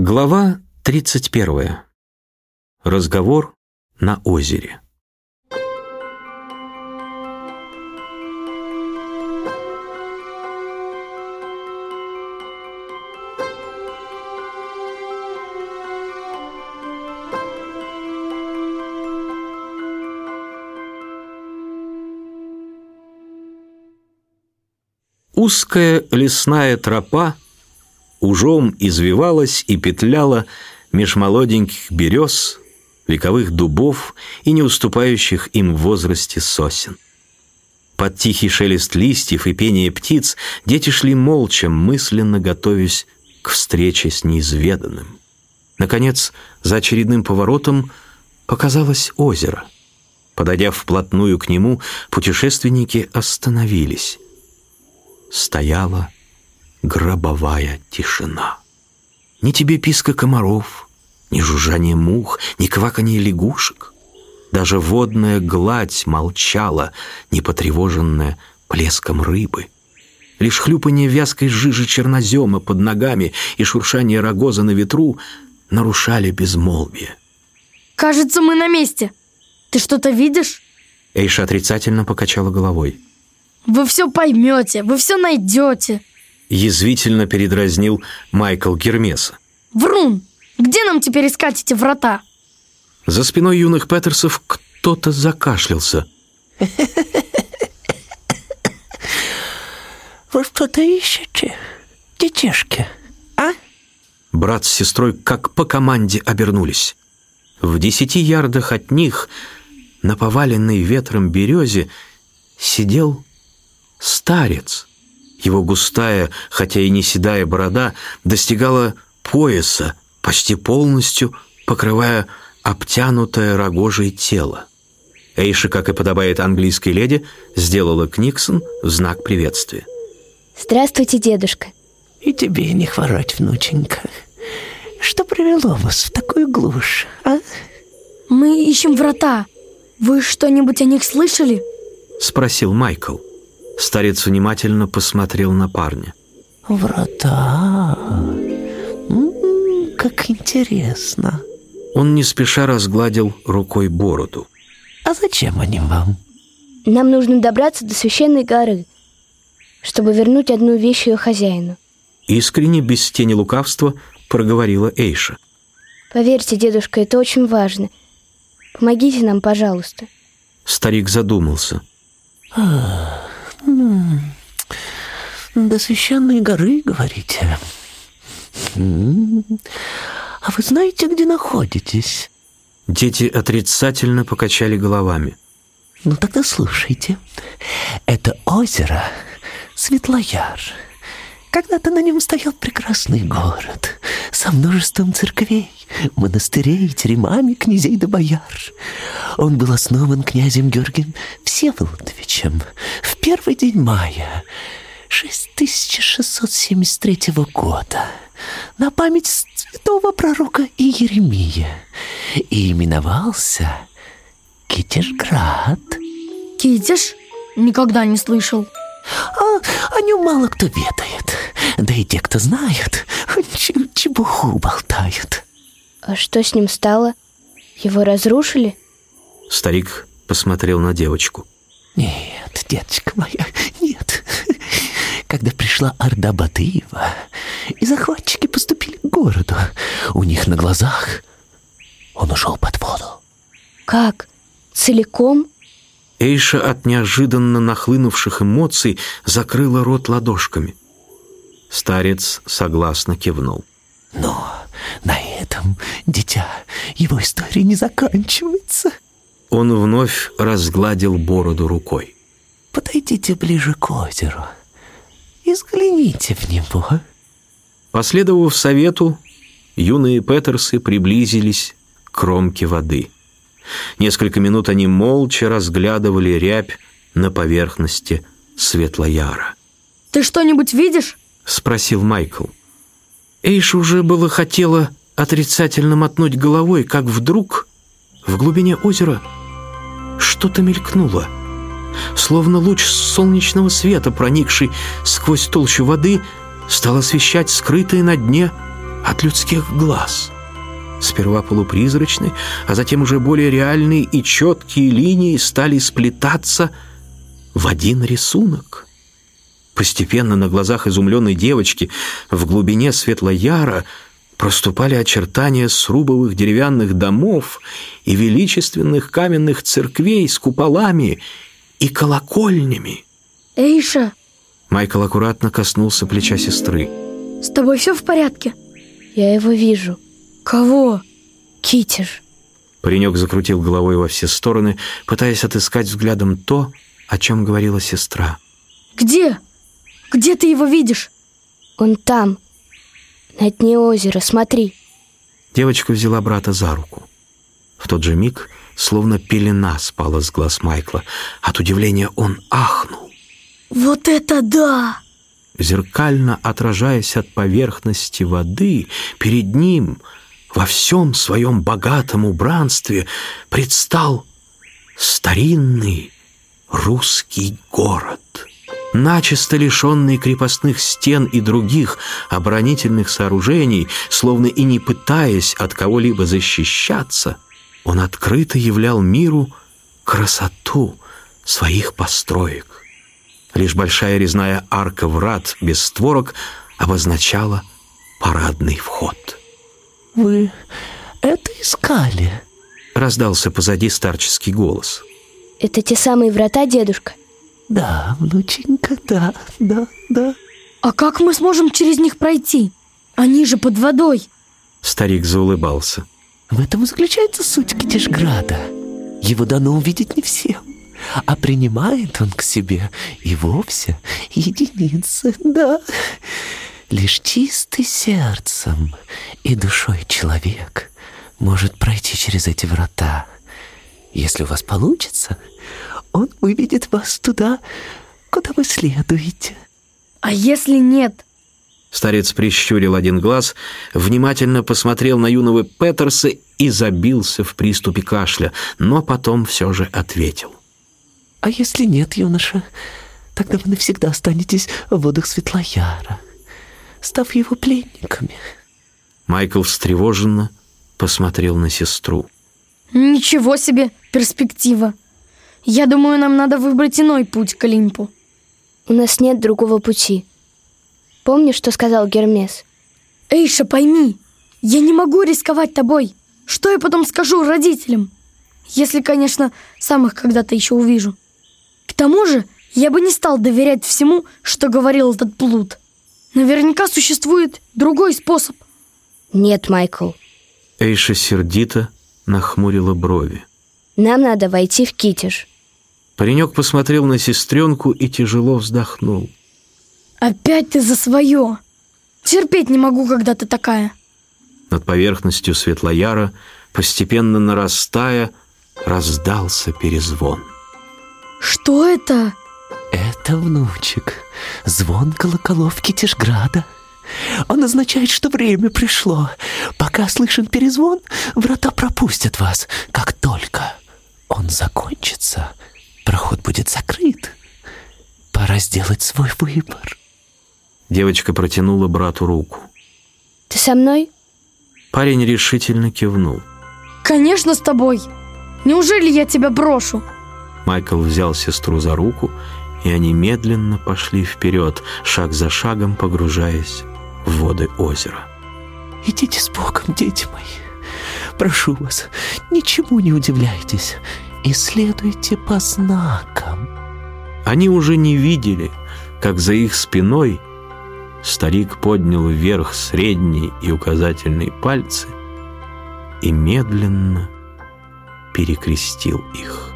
Глава 31. Разговор на озере. Узкая лесная тропа ужом извивалась и петляла меж молоденьких берез, вековых дубов и не уступающих им в возрасте сосен. Под тихий шелест листьев и пение птиц дети шли молча, мысленно готовясь к встрече с неизведанным. Наконец, за очередным поворотом показалось озеро. Подойдя вплотную к нему, путешественники остановились. Стояла гробовая тишина. Ни тебе писка комаров, ни жужжание мух, ни кваканье лягушек. Даже водная гладь молчала, не потревоженная плеском рыбы. Лишь хлюпанье вязкой жижи чернозема под ногами и шуршание рогоза на ветру нарушали безмолвие. Кажется, мы на месте. Ты что-то видишь? Эйша отрицательно покачала головой. Вы все поймете, вы все найдете. Язвительно передразнил Майкл Гермеса. Врун! Где нам теперь искать эти врата? За спиной юных Петерсов кто-то закашлялся. Вы что-то ищете, детишки, а? Брат с сестрой как по команде обернулись. В десяти ярдах от них на поваленной ветром березе сидел старец. Его густая, хотя и не седая борода достигала пояса, почти полностью покрывая обтянутое рогожей тело. Эйша, как и подобает английской леди, сделала Книксон в знак приветствия. Здравствуйте, дедушка. И тебе не хворать, внученька. Что привело вас в такую глушь, а? Мы ищем врата. Вы что-нибудь о них слышали? Спросил Майкл. Старец внимательно посмотрел на парня. Врата. М -м, как интересно. Он не спеша разгладил рукой бороду. А зачем они вам? Нам нужно добраться до священной горы, чтобы вернуть одну вещь ее хозяину. Искренне, без тени лукавства, проговорила Эйша. Поверьте, дедушка, это очень важно. Помогите нам, пожалуйста. Старик задумался. До священной горы, говорите? А вы знаете, где находитесь? Дети отрицательно покачали головами. Ну тогда слушайте. Это озеро Светлояр. Когда-то на нем стоял прекрасный город со множеством церквей, монастырей, теремами князей да бояр. Он был основан князем Георгием Всеволодовичем первый день мая 6673 года на память святого пророка Иеремия и именовался Китежград. Китеж? Никогда не слышал. А о нем мало кто ведает. Да и те, кто знают, чепуху болтают. А что с ним стало? Его разрушили? Старик посмотрел на девочку. Нет, деточка моя, нет. Когда пришла Орда Батыева, и захватчики поступили к городу, у них на глазах он ушел под воду. Как? Целиком? Эйша от неожиданно нахлынувших эмоций закрыла рот ладошками. Старец согласно кивнул. Но на этом, дитя, его история не заканчивается. Он вновь разгладил бороду рукой. Подойдите ближе к озеру и взгляните в него. Последовав совету, юные Петерсы приблизились к кромке воды. Несколько минут они молча разглядывали рябь на поверхности Светлояра. Ты что-нибудь видишь? Спросил Майкл. Эйша уже было хотела отрицательно мотнуть головой, как вдруг в глубине озера что-то мелькнуло. Словно луч солнечного света, проникший сквозь толщу воды, стал освещать скрытое на дне от людских глаз. Сперва полупризрачные, а затем уже более реальные и четкие линии стали сплетаться в один рисунок. Постепенно на глазах изумленной девочки в глубине Светлояра проступали очертания срубовых деревянных домов и величественных каменных церквей с куполами и колокольнями. Эйша, Майкл аккуратно коснулся плеча сестры. с тобой все в порядке? Я его вижу. Кого? Китиш. Паренек закрутил головой во все стороны, пытаясь отыскать взглядом то, о чем говорила сестра. Где? Где ты его видишь? Он там. На дне озера, смотри. Девочка взяла брата за руку. В тот же миг, словно пелена спала с глаз Майкла. От удивления он ахнул. Вот это да! Зеркально отражаясь от поверхности воды, перед ним во всем своем богатом убранстве предстал старинный русский город. Начисто лишенный крепостных стен и других оборонительных сооружений, словно и не пытаясь от кого-либо защищаться, он открыто являл миру красоту своих построек. Лишь большая резная арка врат без створок обозначала парадный вход. Вы это искали? Раздался позади старческий голос. Это те самые врата, дедушка? Да, внученька, да, да, да. А как мы сможем через них пройти? Они же под водой. Старик заулыбался. В этом и заключается суть Китежграда. Его дано увидеть не всем, а принимает он к себе и вовсе единицы, да. Лишь чистый сердцем и душой человек может пройти через эти врата. Если у вас получится, он выведет вас туда, куда вы следуете. А если нет? Старец прищурил один глаз, внимательно посмотрел на юного Петерса и забился в приступе кашля, но потом все же ответил. А если нет, юноша, тогда вы навсегда останетесь в водах Светлояра, став его пленниками. Майкл встревоженно посмотрел на сестру. Ничего себе перспектива. Я думаю, нам надо выбрать иной путь к Олимпу. У нас нет другого пути. Помнишь, что сказал Гермес? Эйша, пойми, я не могу рисковать тобой. Что я потом скажу родителям? Если, конечно, сам их когда-то еще увижу. К тому же, я бы не стал доверять всему, что говорил этот плут. Наверняка существует другой способ. Нет, Майкл. Эйша сердито нахмурила брови. Нам надо войти в Китиш. Паренек посмотрел на сестренку и тяжело вздохнул. Опять ты за свое. Терпеть не могу, когда ты такая. Над поверхностью Светлояра, постепенно нарастая, раздался перезвон. Что это? Это, внучек, звон колоколов Китежграда. Он означает, что время пришло. Пока слышен перезвон, врата пропустят вас. Как только он закончится, проход будет закрыт. Пора сделать свой выбор. Девочка протянула брату руку. Ты со мной? Парень решительно кивнул. Конечно, с тобой. Неужели я тебя брошу? Майкл взял сестру за руку, и они медленно пошли вперед, шаг за шагом погружаясь в воды озера. Идите с Богом, дети мои. Прошу вас, ничему не удивляйтесь. И следуйте по знакам. Они уже не видели, как за их спиной старик поднял вверх средний и указательный пальцы и медленно перекрестил их.